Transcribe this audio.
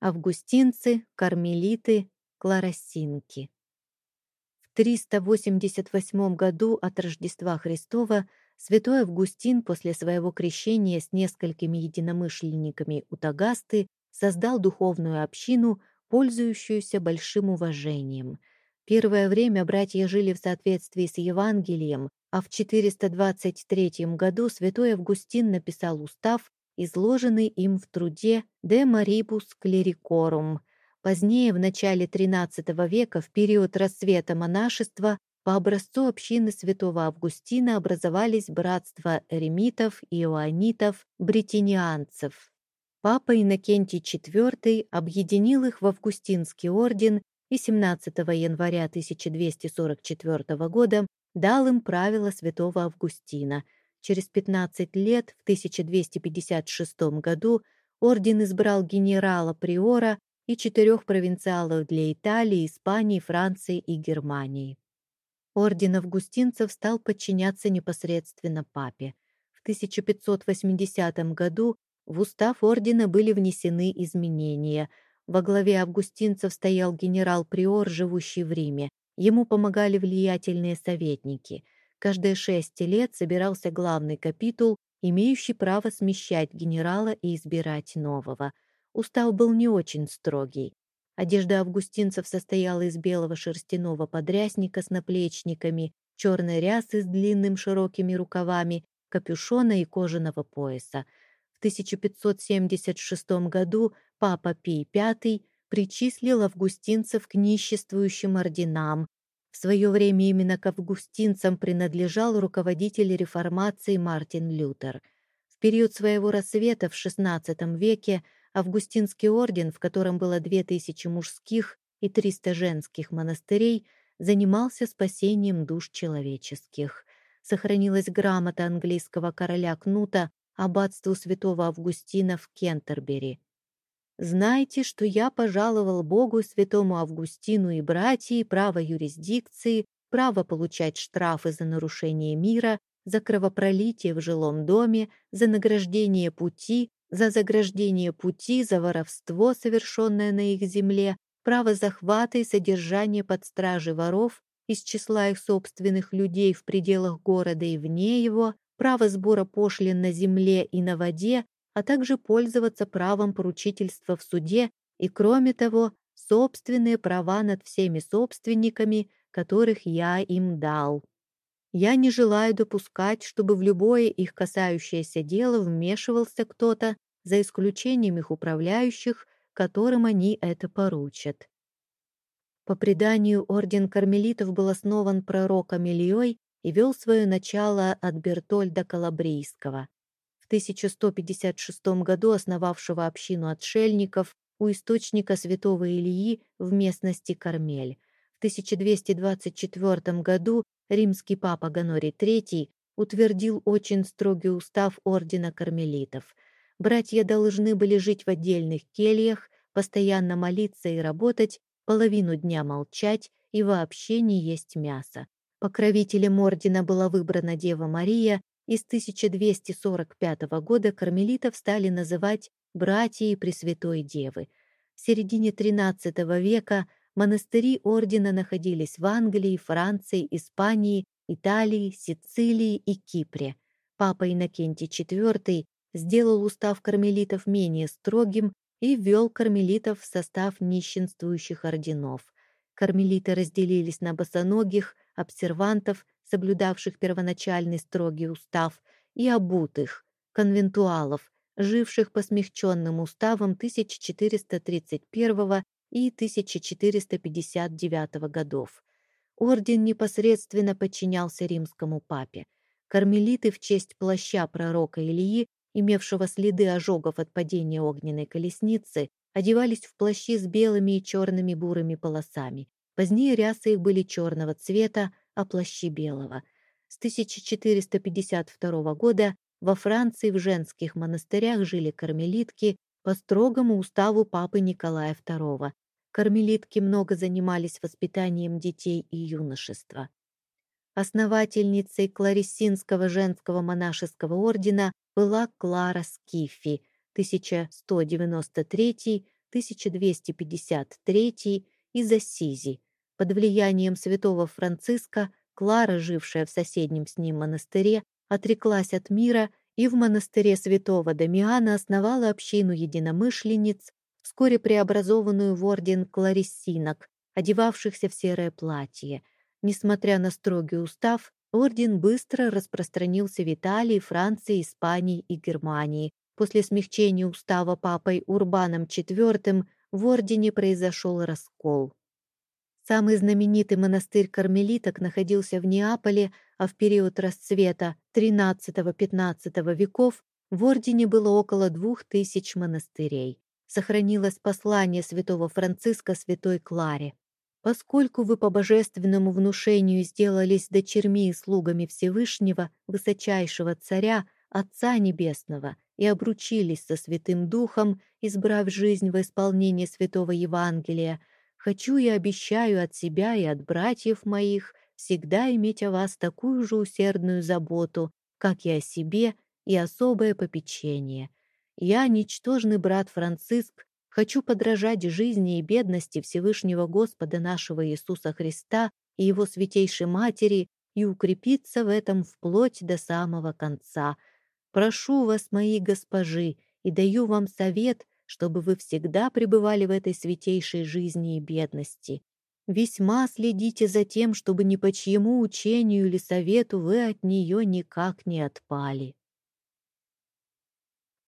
августинцы, кармелиты, кларассинки. В 388 году от Рождества Христова святой Августин после своего крещения с несколькими единомышленниками у Тагасты создал духовную общину, пользующуюся большим уважением. Первое время братья жили в соответствии с Евангелием, а в 423 году святой Августин написал устав, изложенный им в труде «De Maribus Clericorum». Позднее, в начале XIII века, в период расцвета монашества, по образцу общины святого Августина образовались братства эремитов, иоанитов, бретинианцев. Папа Иннокентий IV объединил их в Августинский орден и 17 января 1244 года дал им правила святого Августина – Через 15 лет, в 1256 году, орден избрал генерала-приора и четырех провинциалов для Италии, Испании, Франции и Германии. Орден августинцев стал подчиняться непосредственно папе. В 1580 году в устав ордена были внесены изменения. Во главе августинцев стоял генерал-приор, живущий в Риме. Ему помогали влиятельные советники – Каждые шесть лет собирался главный капитул, имеющий право смещать генерала и избирать нового. Устав был не очень строгий. Одежда августинцев состояла из белого шерстяного подрясника с наплечниками, черной рясы с длинным широкими рукавами, капюшона и кожаного пояса. В 1576 году папа Пий V причислил августинцев к ниществующим орденам, в свое время именно к августинцам принадлежал руководитель реформации Мартин Лютер. В период своего рассвета в XVI веке Августинский орден, в котором было 2000 мужских и 300 женских монастырей, занимался спасением душ человеческих. Сохранилась грамота английского короля Кнута аббатству святого Августина в Кентербери. Знайте, что я пожаловал Богу святому Августину и братьям право юрисдикции, право получать штрафы за нарушение мира, за кровопролитие в жилом доме, за награждение пути, за заграждение пути, за воровство, совершенное на их земле, право захвата и содержания под стражей воров из числа их собственных людей в пределах города и вне его, право сбора пошлин на земле и на воде, а также пользоваться правом поручительства в суде и, кроме того, собственные права над всеми собственниками, которых я им дал. Я не желаю допускать, чтобы в любое их касающееся дело вмешивался кто-то, за исключением их управляющих, которым они это поручат. По преданию, орден кармелитов был основан пророком Ильей и вел свое начало от Бертольда Калабрийского. 1156 году основавшего общину отшельников у источника святого Ильи в местности Кармель. В 1224 году римский папа Гонорий III утвердил очень строгий устав ордена кармелитов. Братья должны были жить в отдельных кельях, постоянно молиться и работать, половину дня молчать и вообще не есть мясо. Покровителем ордена была выбрана Дева Мария, и с 1245 года кармелитов стали называть «братьями Пресвятой Девы». В середине XIII века монастыри ордена находились в Англии, Франции, Испании, Италии, Сицилии и Кипре. Папа Иннокентий IV сделал устав кармелитов менее строгим и ввел кармелитов в состав нищенствующих орденов. Кармелиты разделились на босоногих, обсервантов, соблюдавших первоначальный строгий устав, и обутых, конвентуалов, живших по смягченным уставам 1431 и 1459 годов. Орден непосредственно подчинялся римскому папе. Кармелиты в честь плаща пророка Ильи, имевшего следы ожогов от падения огненной колесницы, одевались в плащи с белыми и черными бурыми полосами. Позднее рясы их были черного цвета, а плащи белого. С 1452 года во Франции в женских монастырях жили кармелитки по строгому уставу папы Николая II. Кармелитки много занимались воспитанием детей и юношества. Основательницей Клариссинского женского монашеского ордена была Клара Скиффи 1193 1253 из Ассизи. Под влиянием святого Франциска Клара, жившая в соседнем с ним монастыре, отреклась от мира и в монастыре святого Дамиана основала общину единомышленниц, вскоре преобразованную в орден клариссинок, одевавшихся в серое платье. Несмотря на строгий устав, орден быстро распространился в Италии, Франции, Испании и Германии. После смягчения устава папой Урбаном IV в ордене произошел раскол. Самый знаменитый монастырь кармелиток находился в Неаполе, а в период расцвета XIII-XV веков в ордене было около двух тысяч монастырей. Сохранилось послание святого Франциска святой Кларе. «Поскольку вы по божественному внушению сделались дочерьми и слугами Всевышнего, высочайшего Царя, Отца Небесного, и обручились со Святым Духом, избрав жизнь во исполнение Святого Евангелия, Хочу и обещаю от себя и от братьев моих всегда иметь о вас такую же усердную заботу, как и о себе, и особое попечение. Я, ничтожный брат Франциск, хочу подражать жизни и бедности Всевышнего Господа нашего Иисуса Христа и Его Святейшей Матери и укрепиться в этом вплоть до самого конца. Прошу вас, мои госпожи, и даю вам совет, чтобы вы всегда пребывали в этой святейшей жизни и бедности. Весьма следите за тем, чтобы ни по чьему учению или совету вы от нее никак не отпали.